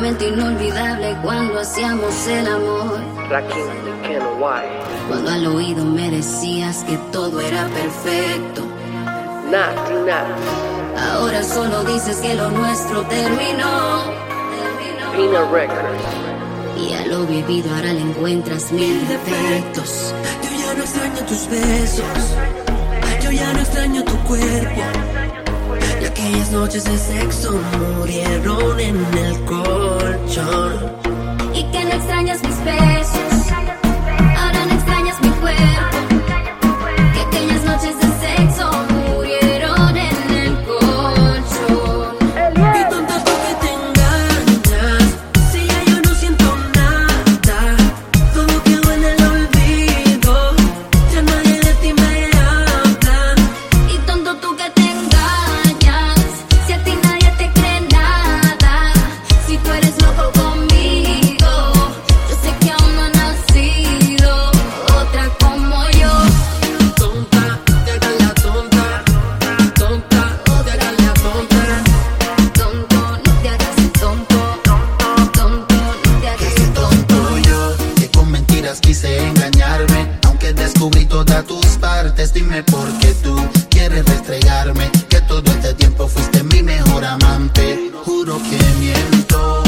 momento inolvidable cuando hacíamos el amor. Cuando al oído me decías que todo era perfecto. Ahora solo dices que lo nuestro terminó. Y a lo vivido ahora le encuentras mil defectos. Yo ya no extraño tus besos. Yo ya no extraño tu cuerpo. Aquellas noches de sexo murieron en el colchón. Y que no extrañas mis besos. engañarme. Aunque descubrí todas tus partes Dime por qué tú quieres restregarme. Que todo este tiempo fuiste mi mejor amante. Juro que miento.